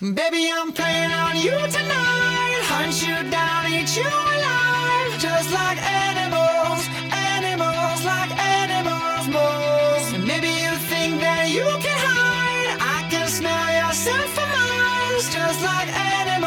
Baby, I'm playing on you tonight. Hunt you down, eat you alive. Just like animals, animals, like animals, most. Maybe you think that you can hide. I can smell yourself for miles. Just like animals.